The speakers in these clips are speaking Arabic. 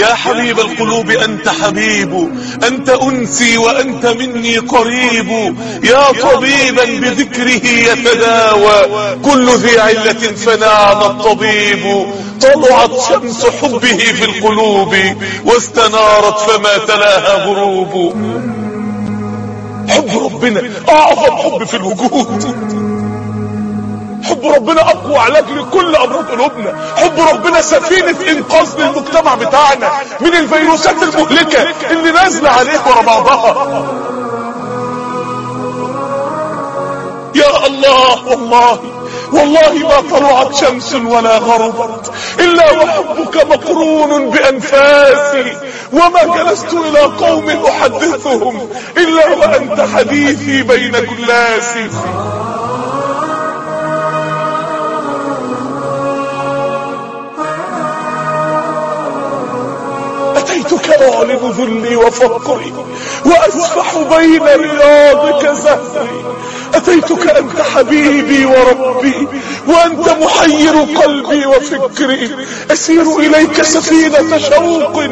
يا حبيب القلوب أنت حبيب أنت أنسي وأنت مني قريب. يا طبيبا بذكره يتداوى. كل ذي علة فنعم الطبيب. طلعت شمس حبه في القلوب واستنارت فما تلاها غروب. حب ربنا أعظم حب في الوجود. حب ربنا أقوى علاج لكل امراض قلوبنا. حب ربنا سفينة إنقاذ للمجتمع بتاعنا من الفيروسات المهلكة اللي نازلة عليه ورا بعضها. يا الله والله والله ما طلعت شمس ولا غربت إلا وحبك مقرون بأنفاسي وما جلست إلى قوم أحدثهم إلا وأنت حديثي بين كلاسي أتيتك أعلن ذلي وفقري وأسبح بين رياضك زهري. أتيتك أنت حبيبي وربي وأنت محير قلبي وفكري. أسير إليك سفينة شوق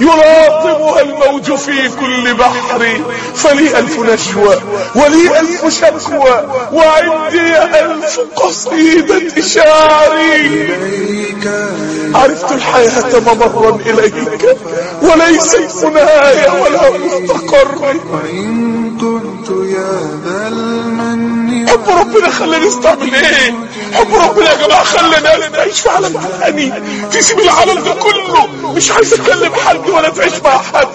يلاطمها الموج في كل بحر. فلي ألف نشوى ولي ألف شكوى وعندي ألف قصيدة شعري عرفت الحياة ممرا إليك وليست منايا ولا مستقر كنت يا ذا المن حب ربنا خلاني استعمل إيه؟ حب ربنا يا جماعة خلاني نعيش في عالم تاني تسيب العالم ده كله مش عايز اكلم حد ولا تعيش مع حد.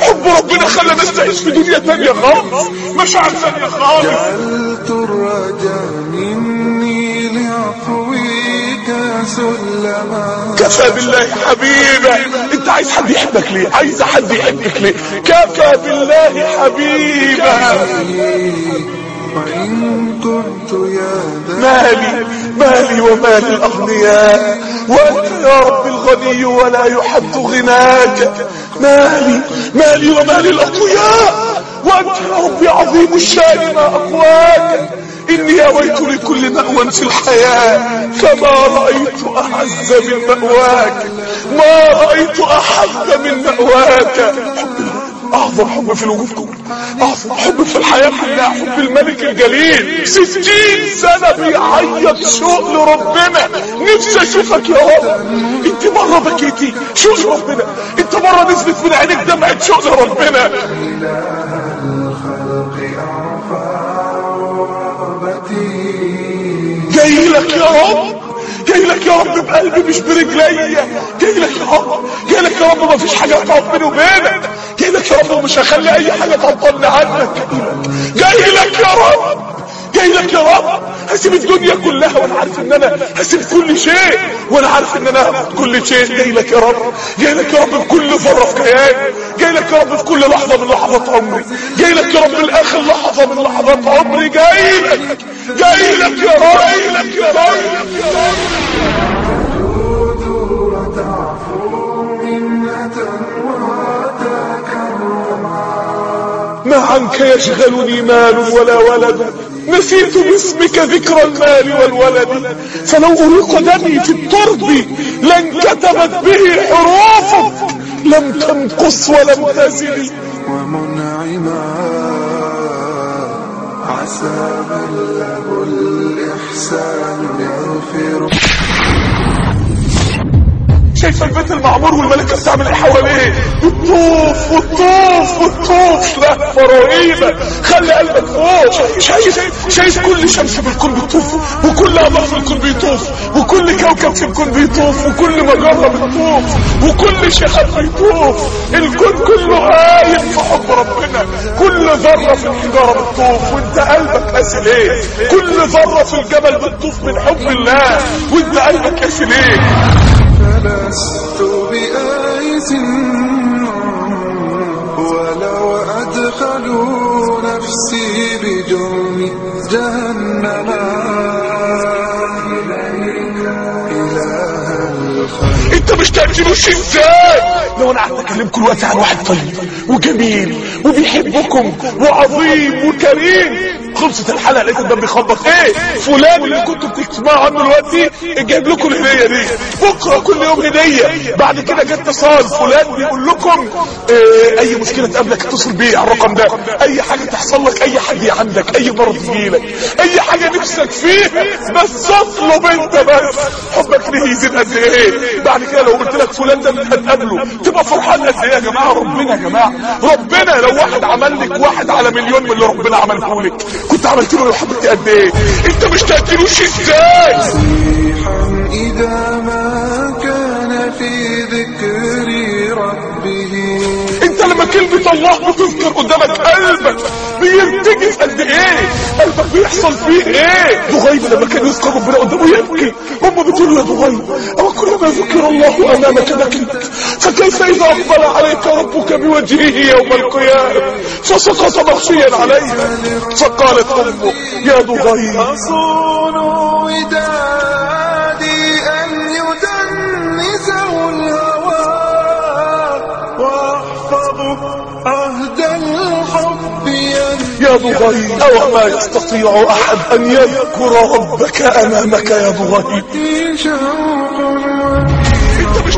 حب ربنا خلاني أستعيش في دنيا تانية خالص. مشاعر تانية خالص. جعلت الرجاء مني سلما كفى بالله حبيبا أنت عايز حد يحبك ليه؟ عايز حد يحبك ليه؟ كفى بالله حبيبا وإن كنت يا مالي مالي ومال الأغنياء. وأنت يا رب الغني ولا يحد غناك. مالي مالي ومال الأقوياء وأنت يا رب عظيم الشان ما أقواك. إني أويت لكل مأوى في الحياة فما رأيت أعز من مأواك ما رأيت أحد من مأواك. أعظم حب في الوجود. كله أعظم حب في الحياة كلها حب الملك الجليل. ستين سنة بيعيط شوق لربنا. نفسي أشوفك يا رب. إنت مرة بكيتي شوق لربنا. إنت مرة نزلت من عينك دمعة شوق لربنا. الخلق أرفع جاي لك يا رب. جاي لك يا رب بقلبي مش برجليا. جاي لك يا رب. جاي لك يا رب مفيش حاجة تقف بيني وبينك. جاي لك يا رب ومش هخلي أي حاجة تعطلني عنك. جاي يا رب. جاي لك يا رب هسيب الدنيا كلها وأنا عارف إن أنا هسيب كل شيء وأنا عارف إن أنا كل شيء. جاي لك يا رب جاي لك يا رب بكل ذره في كياني جاي لك يا رب في كل لحظة من لحظات عمري. جاي لك يا رب لاخر لحظة من لحظات عمري. جاي لك. جاي لك يا رب. جاي لك يا رب. ما عنك يشغلني مال ولا ولد. نسيت باسمك ذكر المال والولد. فلو أريق دمي في الترب لانكتبت به حروفك. لم تنقص ولم تزل. ومنعما عسى من له الإحسان يغفر. شايف البيت المعمور والملكة بتعمل إيه حواليه؟ بتطوف وتطوف وتطوف رهيبة خلي قلبك فوق شايف شايف كل شمس في الكون بتطوف وكل قمر في الكون بيطوف وكل كوكب في الكون بيطوف وكل مجرة بتطوف وكل شهاب بيطوف. الكون كله قايم في حب ربنا. كل ذرة في الحجارة بتطوف وانت قلبك قاسي ليه كل ذرة في الجبل بتطوف من حب الله وانت قلبك قاسي ليه تأتينوش إزاي لو أنا قعدت اكلمكم دلوقتي عن واحد طيب وجميل وبيحبكم وعظيم وكريم. خلصت الحلقة لقيت الباب بيخبط إيه؟ فلان اللي كنتوا بتسمعوا عنه دلوقتي جايب لكم الهدية دي. بكرة كل يوم هدية. بعد كده جه اتصال فلان بيقول لكم إيه أي مشكلة تقابلك اتصل بيه على الرقم ده. أي حاجة تحصل لك أي حد عندك أي مرض يجيلك أي حاجة نفسك فيها بس اطلب انت بس. حبك ليه يزيد قد إيه؟ بعد كده لو قلت لك فلان ده هتقابله. تبقى فرحان قد إيه يا جماعة؟ ربنا يا جماعة. ربنا لو واحد عمل لك واحد على مليون من اللي ربنا عمله لك. كنت عملت له حبيبتي قد إيه؟ أنت مش تاكلوش إزاي؟ إذا ما كان في ذكر ربه. أنت لما كلمة الله بتذكر قدامك قلبك بيرتجف قد إيه؟ قلبك بيحصل فيه إيه؟ دغيب لما كان يذكر ربنا قدامه يبكي. هم بتقولوا يا دغيب أو كلما ذكر الله أمامك بكيت فكيف إذا أقبل عليك ربك بوجهه يوم القيامة؟ فسقط مغشيا عليه. فقالت أمه يا دغيب يا ضغيث أو ما يستطيع أحد أن يذكر ربك أمامك يا بغي أنت مش